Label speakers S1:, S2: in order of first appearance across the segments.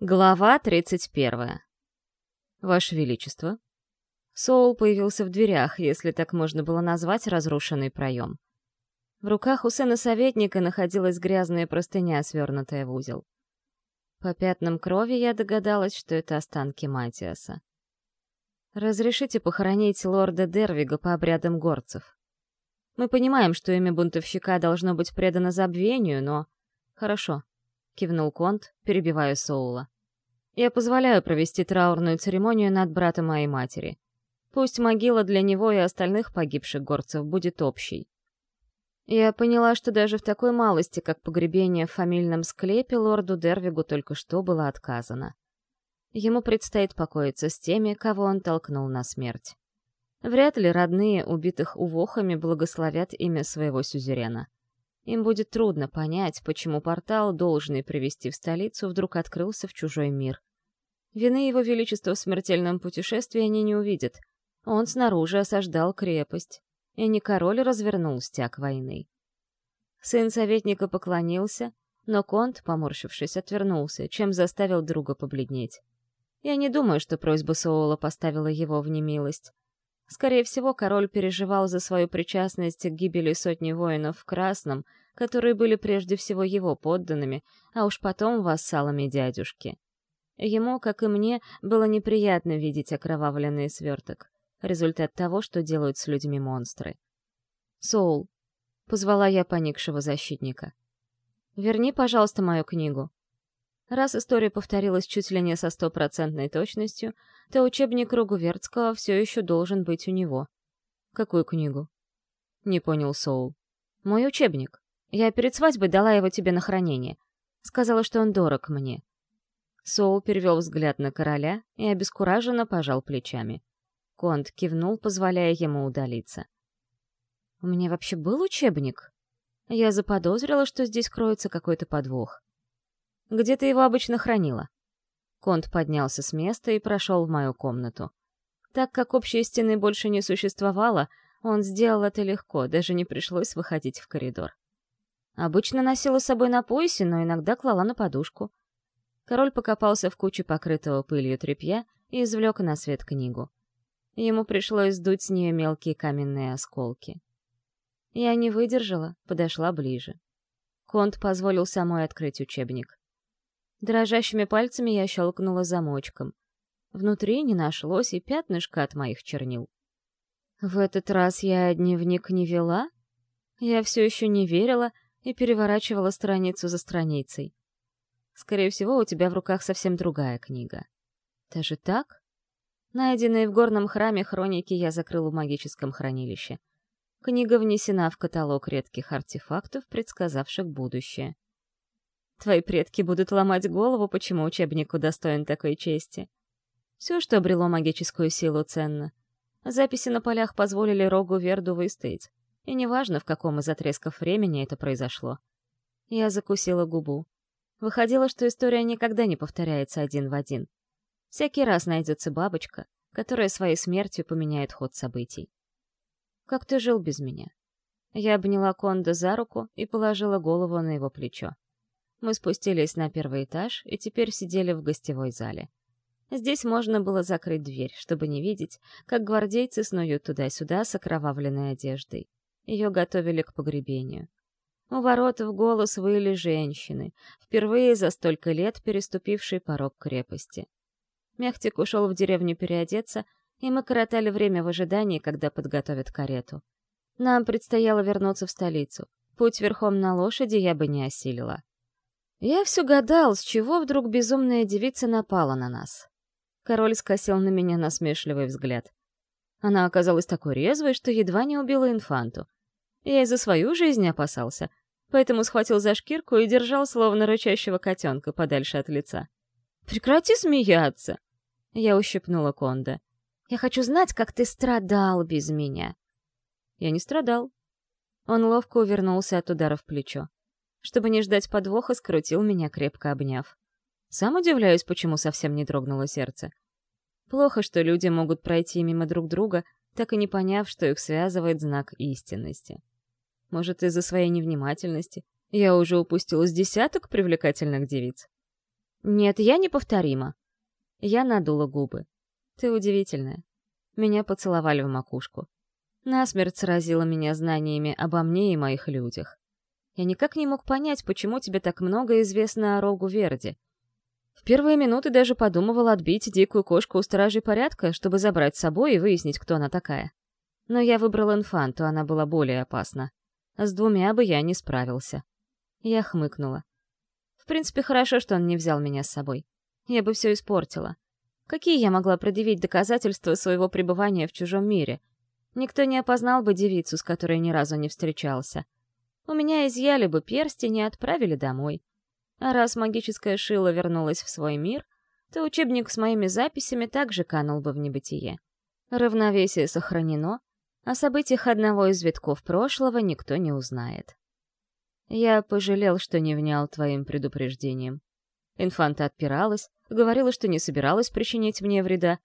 S1: Глава 31. Ваше Величество. Соул появился в дверях, если так можно было назвать разрушенный проем. В руках у сына советника находилась грязная простыня, свернутая в узел. По пятнам крови я догадалась, что это останки Матиаса. «Разрешите похоронить лорда Дервига по обрядам горцев. Мы понимаем, что имя бунтовщика должно быть предано забвению, но... Хорошо, кивнул Конт, перебивая Соула. Я позволяю провести траурную церемонию над братом моей матери. Пусть могила для него и остальных погибших горцев будет общей. Я поняла, что даже в такой малости, как погребение в фамильном склепе, лорду Дервигу только что было отказано. Ему предстоит покоиться с теми, кого он толкнул на смерть. Вряд ли родные убитых увохами благословят имя своего сюзерена. Им будет трудно понять, почему портал, должный привести в столицу, вдруг открылся в чужой мир. Вины его величества в смертельном путешествии они не увидят. Он снаружи осаждал крепость, и не король развернул стяг войны. Сын советника поклонился, но Конт, поморщившись, отвернулся, чем заставил друга побледнеть. Я не думаю, что просьба Соула поставила его в немилость. Скорее всего, король переживал за свою причастность к гибели сотни воинов в Красном, которые были прежде всего его подданными, а уж потом вассалами дядюшки. Ему, как и мне, было неприятно видеть окровавленный сверток. Результат того, что делают с людьми монстры. «Соул», — позвала я поникшего защитника. «Верни, пожалуйста, мою книгу». Раз история повторилась чуть ли не со стопроцентной точностью, то учебник Ругуверцкого все еще должен быть у него. «Какую книгу?» — не понял Соул. «Мой учебник. Я перед свадьбой дала его тебе на хранение. Сказала, что он дорог мне». Соул перевел взгляд на короля и обескураженно пожал плечами. Конт кивнул, позволяя ему удалиться. «У меня вообще был учебник?» Я заподозрила, что здесь кроется какой-то подвох. «Где ты его обычно хранила?» Конт поднялся с места и прошел в мою комнату. Так как общей стены больше не существовало, он сделал это легко, даже не пришлось выходить в коридор. Обычно носила с собой на поясе, но иногда клала на подушку. Король покопался в куче покрытого пылью тряпья и извлек на свет книгу. Ему пришлось сдуть с нее мелкие каменные осколки. Я не выдержала, подошла ближе. Конт позволил самой открыть учебник. Дрожащими пальцами я щелкнула замочком. Внутри не нашлось и пятнышка от моих чернил. В этот раз я дневник не вела? Я все еще не верила и переворачивала страницу за страницей. Скорее всего, у тебя в руках совсем другая книга. Даже так? Найденные в горном храме хроники я закрыла в магическом хранилище. Книга внесена в каталог редких артефактов, предсказавших будущее. Твои предки будут ломать голову, почему учебник удостоен такой чести. Все, что обрело магическую силу, ценно. Записи на полях позволили Рогу Верду выстоять. И неважно, в каком из отрезков времени это произошло. Я закусила губу. Выходило, что история никогда не повторяется один в один. Всякий раз найдется бабочка, которая своей смертью поменяет ход событий. «Как ты жил без меня?» Я обняла Конда за руку и положила голову на его плечо. Мы спустились на первый этаж и теперь сидели в гостевой зале. Здесь можно было закрыть дверь, чтобы не видеть, как гвардейцы снуют туда-сюда с окровавленной одеждой. Ее готовили к погребению. У ворот в голос выли женщины, впервые за столько лет переступившие порог крепости. Мехтик ушел в деревню переодеться, и мы коротали время в ожидании, когда подготовят карету. Нам предстояло вернуться в столицу. Путь верхом на лошади я бы не осилила. Я все гадал, с чего вдруг безумная девица напала на нас. Король скосил на меня насмешливый взгляд. Она оказалась такой резвой, что едва не убила инфанту. Я и за свою жизнь опасался, поэтому схватил за шкирку и держал словно рычащего котенка подальше от лица. «Прекрати смеяться!» Я ущипнула Конда. «Я хочу знать, как ты страдал без меня!» Я не страдал. Он ловко увернулся от удара в плечо чтобы не ждать подвоха, скрутил меня, крепко обняв. Сам удивляюсь, почему совсем не дрогнуло сердце. Плохо, что люди могут пройти мимо друг друга, так и не поняв, что их связывает знак истинности. Может, из-за своей невнимательности я уже упустил с десяток привлекательных девиц. Нет, я неповторима. Я надула губы. Ты удивительная. Меня поцеловали в макушку. Насмерть сразила меня знаниями обо мне и моих людях. Я никак не мог понять, почему тебе так много известно о Рогу Верди. В первые минуты даже подумывал отбить дикую кошку у стражей порядка, чтобы забрать с собой и выяснить, кто она такая. Но я выбрал инфанту, она была более опасна. С двумя бы я не справился. Я хмыкнула. В принципе, хорошо, что он не взял меня с собой. Я бы все испортила. Какие я могла предъявить доказательства своего пребывания в чужом мире? Никто не опознал бы девицу, с которой ни разу не встречался. У меня изъяли бы перстень и отправили домой. А раз магическая шила вернулась в свой мир, то учебник с моими записями также канул бы в небытие. Равновесие сохранено, о событиях одного из витков прошлого никто не узнает. Я пожалел, что не внял твоим предупреждением. Инфанта отпиралась, говорила, что не собиралась причинить мне вреда.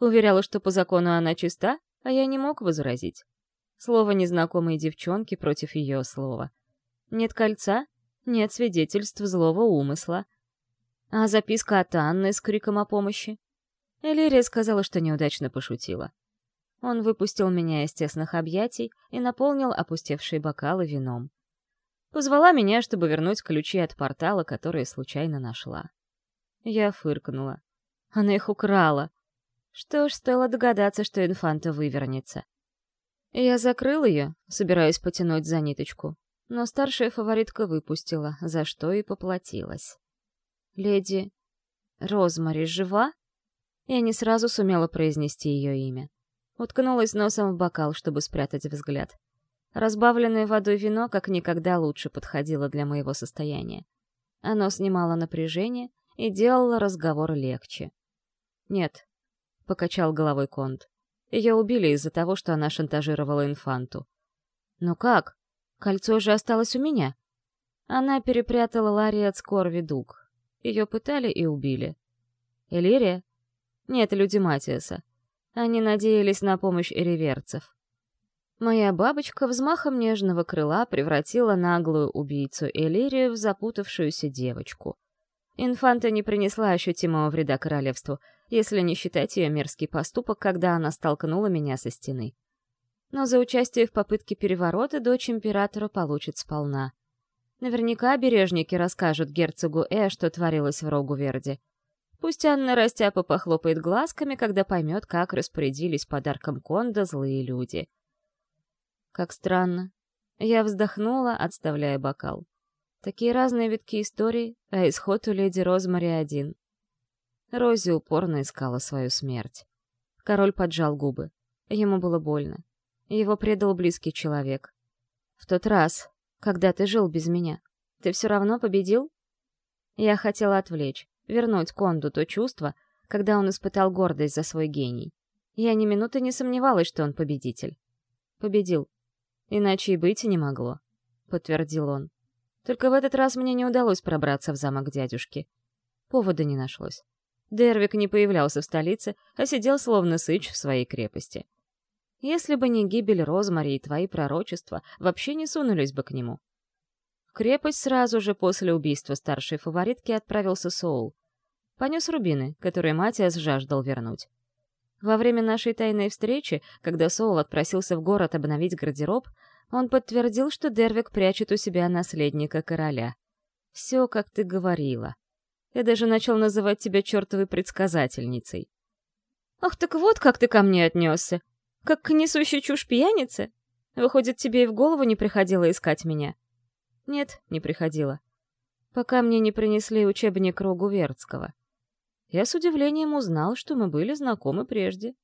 S1: Уверяла, что по закону она чиста, а я не мог возразить. Слово незнакомой девчонки против ее слова. Нет кольца, нет свидетельств злого умысла. А записка от Анны с криком о помощи? Элирия сказала, что неудачно пошутила. Он выпустил меня из тесных объятий и наполнил опустевшие бокалы вином. Позвала меня, чтобы вернуть ключи от портала, которые случайно нашла. Я фыркнула. Она их украла. Что ж, стоило догадаться, что инфанта вывернется. Я закрыл ее, собираясь потянуть за ниточку, но старшая фаворитка выпустила, за что и поплатилась. «Леди Розмари жива?» Я не сразу сумела произнести ее имя. Уткнулась носом в бокал, чтобы спрятать взгляд. Разбавленное водой вино как никогда лучше подходило для моего состояния. Оно снимало напряжение и делало разговор легче. «Нет», — покачал головой Конт. «Ее убили из-за того, что она шантажировала инфанту». «Но как? Кольцо же осталось у меня». Она перепрятала Ларри от Скорви Дуг. Ее пытали и убили. «Элирия?» «Нет, люди Матиаса. Они надеялись на помощь эриверцев. Моя бабочка взмахом нежного крыла превратила наглую убийцу Элирию в запутавшуюся девочку. Инфанта не принесла ощутимого вреда королевству, если не считать ее мерзкий поступок, когда она столкнула меня со стены. Но за участие в попытке переворота дочь императора получит сполна. Наверняка бережники расскажут герцогу Э, что творилось в Рогу Верди. Пусть Анна Растяпа похлопает глазками, когда поймет, как распорядились подарком Конда злые люди. Как странно. Я вздохнула, отставляя бокал. Такие разные витки истории, а исход у леди Розмари один. Рози упорно искала свою смерть. Король поджал губы. Ему было больно. Его предал близкий человек. В тот раз, когда ты жил без меня, ты все равно победил? Я хотела отвлечь вернуть Конду то чувство, когда он испытал гордость за свой гений. Я ни минуты не сомневалась, что он победитель. Победил. Иначе и быть не могло, — подтвердил он. Только в этот раз мне не удалось пробраться в замок дядюшки. Повода не нашлось. Дервик не появлялся в столице, а сидел словно сыч в своей крепости. Если бы не гибель Розмари и твои пророчества, вообще не сунулись бы к нему. В крепость сразу же после убийства старшей фаворитки отправился Соул. Понес рубины, которые Матиас жаждал вернуть. Во время нашей тайной встречи, когда Соул отпросился в город обновить гардероб, он подтвердил, что Дервик прячет у себя наследника короля. «Все, как ты говорила. Я даже начал называть тебя чертовой предсказательницей». «Ах, так вот как ты ко мне отнесся! Как к несущей чушь пьянице? Выходит, тебе и в голову не приходило искать меня?» Нет, не приходила. Пока мне не принесли учебник Рогу Вертского. Я с удивлением узнал, что мы были знакомы прежде.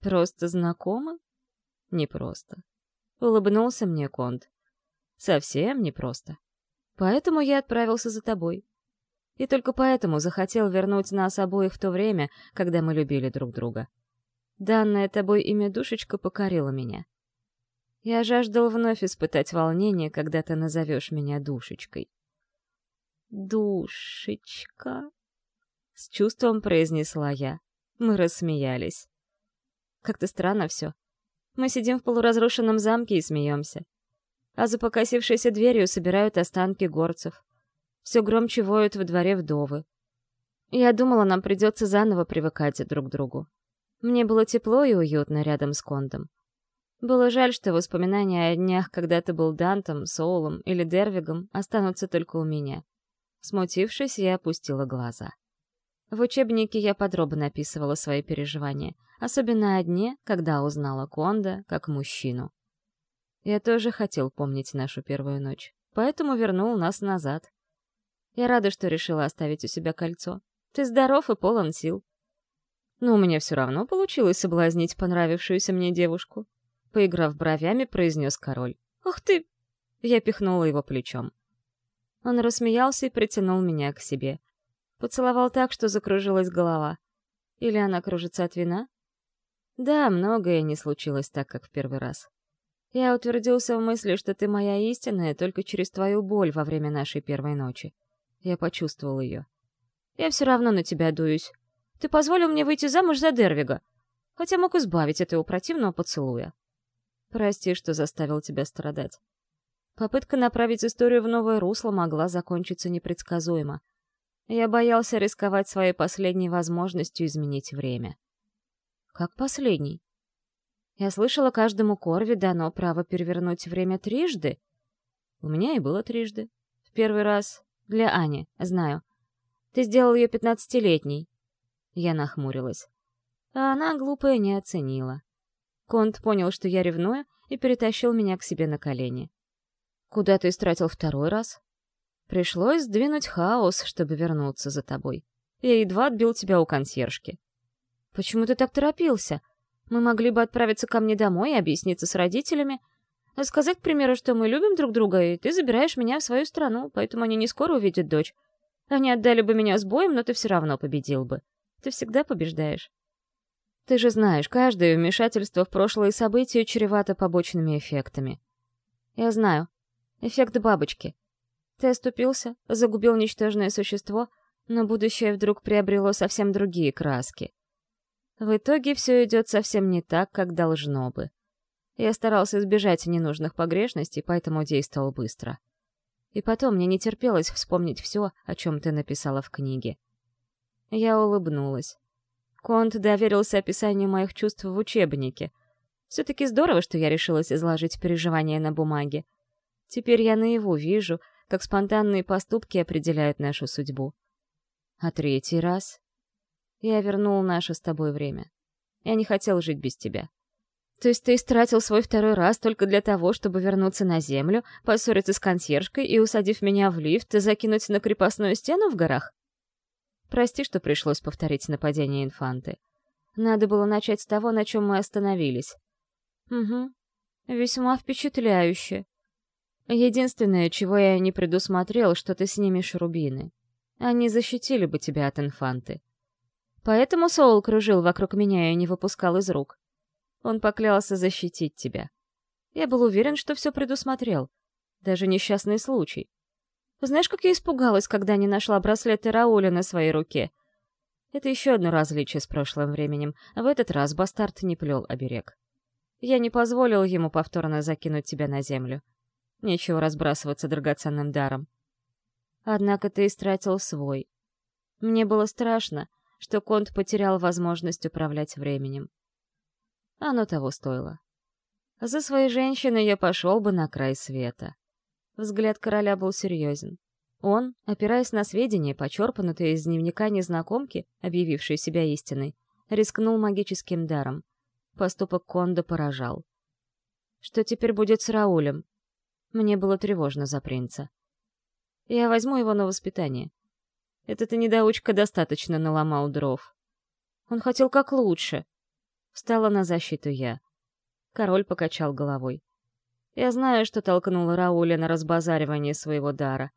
S1: Просто знакомы? Не просто. Улыбнулся мне Конт. Совсем не просто. Поэтому я отправился за тобой. И только поэтому захотел вернуть нас обоих в то время, когда мы любили друг друга. Данное тобой имя Душечка покорило меня. Я жаждал вновь испытать волнение, когда ты назовешь меня душечкой. «Душечка», — с чувством произнесла я. Мы рассмеялись. Как-то странно все. Мы сидим в полуразрушенном замке и смеемся. А за покосившейся дверью собирают останки горцев. Все громче воют во дворе вдовы. Я думала, нам придется заново привыкать друг к другу. Мне было тепло и уютно рядом с Кондом. Было жаль, что воспоминания о днях, когда ты был Дантом, Соулом или Дервигом, останутся только у меня. Смутившись, я опустила глаза. В учебнике я подробно описывала свои переживания, особенно о дне, когда узнала Конда как мужчину. Я тоже хотел помнить нашу первую ночь, поэтому вернул нас назад. Я рада, что решила оставить у себя кольцо. Ты здоров и полон сил. Но у меня все равно получилось соблазнить понравившуюся мне девушку. Поиграв бровями, произнес король. «Ух ты!» Я пихнула его плечом. Он рассмеялся и притянул меня к себе. Поцеловал так, что закружилась голова. Или она кружится от вина? Да, многое не случилось так, как в первый раз. Я утвердился в мысли, что ты моя истинная только через твою боль во время нашей первой ночи. Я почувствовал ее. Я все равно на тебя дуюсь. Ты позволил мне выйти замуж за Дервига, хотя мог избавить этого противного поцелуя. Прости, что заставил тебя страдать. Попытка направить историю в новое русло могла закончиться непредсказуемо. Я боялся рисковать своей последней возможностью изменить время. Как последний? Я слышала, каждому Корви дано право перевернуть время трижды. У меня и было трижды. В первый раз для Ани, знаю. Ты сделал ее пятнадцатилетней. Я нахмурилась. А она, глупая, не оценила. Конт понял, что я ревную, и перетащил меня к себе на колени. «Куда ты истратил второй раз?» «Пришлось сдвинуть хаос, чтобы вернуться за тобой. Я едва отбил тебя у консьержки». «Почему ты так торопился? Мы могли бы отправиться ко мне домой и объясниться с родителями. Сказать, к примеру, что мы любим друг друга, и ты забираешь меня в свою страну, поэтому они не скоро увидят дочь. Они отдали бы меня с боем, но ты все равно победил бы. Ты всегда побеждаешь». Ты же знаешь, каждое вмешательство в прошлые события чревато побочными эффектами. Я знаю. Эффект бабочки. Ты оступился, загубил ничтожное существо, но будущее вдруг приобрело совсем другие краски. В итоге все идет совсем не так, как должно бы. Я старался избежать ненужных погрешностей, поэтому действовал быстро. И потом мне не терпелось вспомнить все, о чем ты написала в книге. Я улыбнулась. Конт доверился описанию моих чувств в учебнике. Все-таки здорово, что я решилась изложить переживания на бумаге. Теперь я наяву вижу, как спонтанные поступки определяют нашу судьбу. А третий раз... Я вернул наше с тобой время. Я не хотел жить без тебя. То есть ты истратил свой второй раз только для того, чтобы вернуться на землю, поссориться с консьержкой и, усадив меня в лифт, закинуть на крепостную стену в горах? Прости, что пришлось повторить нападение инфанты. Надо было начать с того, на чем мы остановились. Угу. Весьма впечатляюще. Единственное, чего я не предусмотрел, что ты снимешь рубины. Они защитили бы тебя от инфанты. Поэтому Соул кружил вокруг меня и не выпускал из рук. Он поклялся защитить тебя. Я был уверен, что все предусмотрел. Даже несчастный случай. Знаешь, как я испугалась, когда не нашла браслеты Рауля на своей руке? Это еще одно различие с прошлым временем. В этот раз бастард не плел оберег. Я не позволил ему повторно закинуть тебя на землю. Нечего разбрасываться драгоценным даром. Однако ты истратил свой. Мне было страшно, что Конт потерял возможность управлять временем. Оно того стоило. За своей женщиной я пошел бы на край света. Взгляд короля был серьезен. Он, опираясь на сведения, почерпнутые из дневника незнакомки, объявившей себя истиной, рискнул магическим даром. Поступок Конда поражал. Что теперь будет с Раулем? Мне было тревожно за принца. Я возьму его на воспитание. Этот недоучка достаточно наломал дров. Он хотел как лучше. Встала на защиту я. Король покачал головой. Я знаю, что толкнула Рауля на разбазаривание своего дара.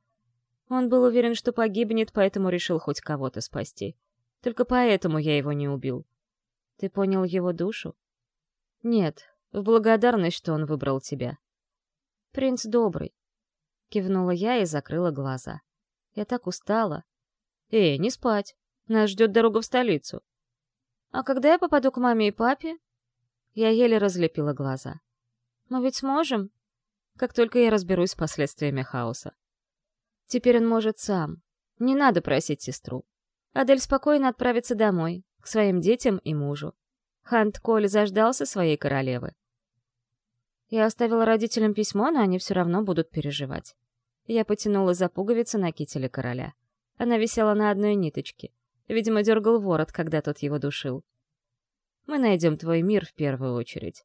S1: Он был уверен, что погибнет, поэтому решил хоть кого-то спасти. Только поэтому я его не убил. Ты понял его душу? Нет, в благодарность, что он выбрал тебя. Принц добрый. Кивнула я и закрыла глаза. Я так устала. Эй, не спать. Нас ждет дорога в столицу. А когда я попаду к маме и папе? Я еле разлепила глаза. Мы ведь сможем? Как только я разберусь с последствиями хаоса. Теперь он может сам. Не надо просить сестру. Адель спокойно отправится домой, к своим детям и мужу. Хант Коль заждался своей королевы. Я оставила родителям письмо, но они все равно будут переживать. Я потянула за пуговицу на кителе короля. Она висела на одной ниточке. Видимо, дергал ворот, когда тот его душил. Мы найдем твой мир в первую очередь.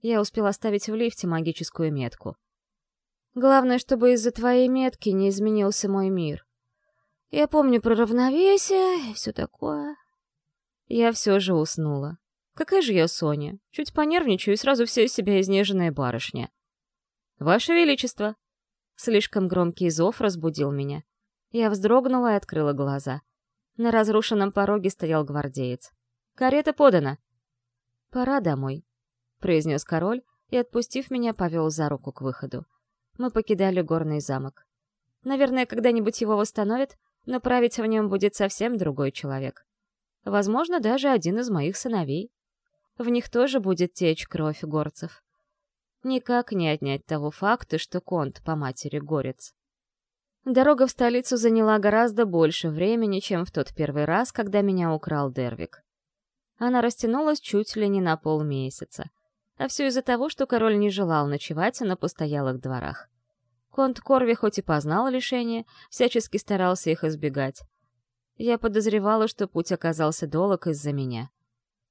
S1: Я успел оставить в лифте магическую метку. Главное, чтобы из-за твоей метки не изменился мой мир. Я помню про равновесие и все такое. Я все же уснула. Какая же я Соня? Чуть понервничаю и сразу вся из себя изнеженная барышня. «Ваше Величество!» Слишком громкий зов разбудил меня. Я вздрогнула и открыла глаза. На разрушенном пороге стоял гвардеец. «Карета подана!» «Пора домой», — произнес король и, отпустив меня, повел за руку к выходу. Мы покидали горный замок. Наверное, когда-нибудь его восстановят, но править в нем будет совсем другой человек. Возможно, даже один из моих сыновей. В них тоже будет течь кровь горцев. Никак не отнять того факта, что Конт по матери горец. Дорога в столицу заняла гораздо больше времени, чем в тот первый раз, когда меня украл Дервик. Она растянулась чуть ли не на полмесяца. А все из-за того, что король не желал ночевать на постоялых дворах. Конт Корви хоть и познал лишения, всячески старался их избегать. Я подозревала, что путь оказался долг из-за меня.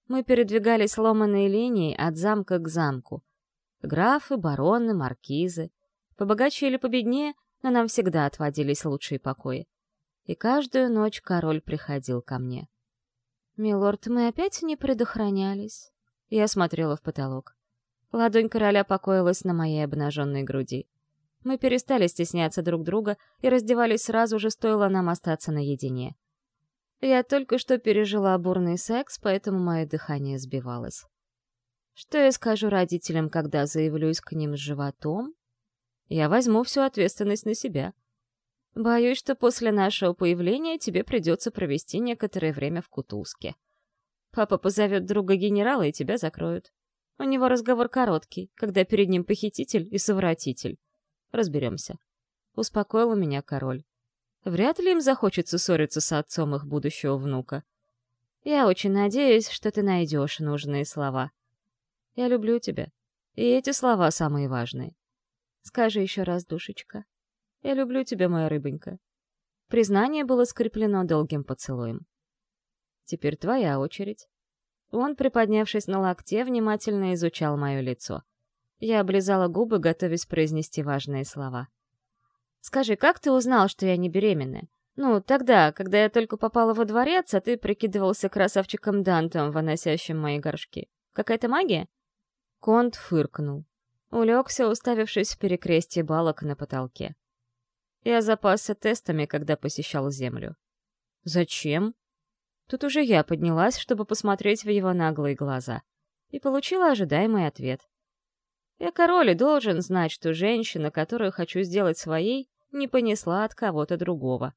S1: Мы передвигались ломаной линией от замка к замку. Графы, бароны, маркизы. Побогаче или победнее, но нам всегда отводились лучшие покои. И каждую ночь король приходил ко мне. «Милорд, мы опять не предохранялись?» Я смотрела в потолок. Ладонь короля покоилась на моей обнаженной груди. Мы перестали стесняться друг друга и раздевались сразу же, стоило нам остаться наедине. Я только что пережила бурный секс, поэтому мое дыхание сбивалось. Что я скажу родителям, когда заявлюсь к ним с животом? Я возьму всю ответственность на себя. Боюсь, что после нашего появления тебе придется провести некоторое время в кутузке. Папа позовет друга генерала, и тебя закроют. У него разговор короткий, когда перед ним похититель и совратитель. Разберемся. Успокоил меня король. Вряд ли им захочется ссориться с отцом их будущего внука. Я очень надеюсь, что ты найдешь нужные слова. Я люблю тебя. И эти слова самые важные. Скажи еще раз, душечка. Я люблю тебя, моя рыбонька». Признание было скреплено долгим поцелуем. «Теперь твоя очередь». Он, приподнявшись на локте, внимательно изучал мое лицо. Я облизала губы, готовясь произнести важные слова. «Скажи, как ты узнал, что я не беременная? Ну, тогда, когда я только попала во дворец, а ты прикидывался красавчиком Дантом, выносящим мои горшки. Какая-то магия?» Конт фыркнул. Улегся, уставившись в перекрестие балок на потолке. Я запасся тестами, когда посещал Землю. Зачем? Тут уже я поднялась, чтобы посмотреть в его наглые глаза. И получила ожидаемый ответ. Я король и должен знать, что женщина, которую хочу сделать своей, не понесла от кого-то другого.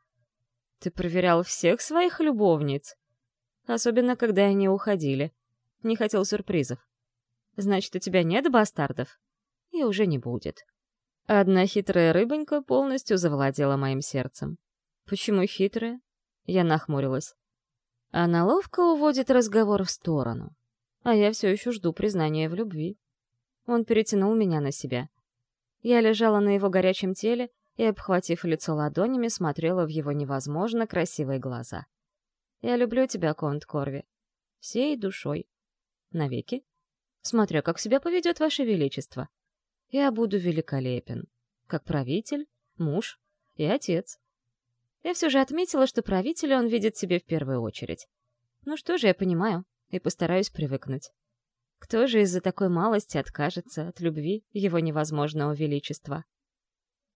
S1: Ты проверял всех своих любовниц? Особенно, когда они уходили. Не хотел сюрпризов. Значит, у тебя нет бастардов? И уже не будет. Одна хитрая рыбонька полностью завладела моим сердцем. Почему хитрая? Я нахмурилась. Она ловко уводит разговор в сторону. А я все еще жду признания в любви. Он перетянул меня на себя. Я лежала на его горячем теле и, обхватив лицо ладонями, смотрела в его невозможно красивые глаза. «Я люблю тебя, Конт Корви. Всей душой. Навеки. Смотря, как себя поведет Ваше Величество я буду великолепен. Как правитель, муж и отец. Я все же отметила, что правителя он видит себе в первую очередь. Ну что же, я понимаю, и постараюсь привыкнуть. Кто же из-за такой малости откажется от любви его невозможного величества?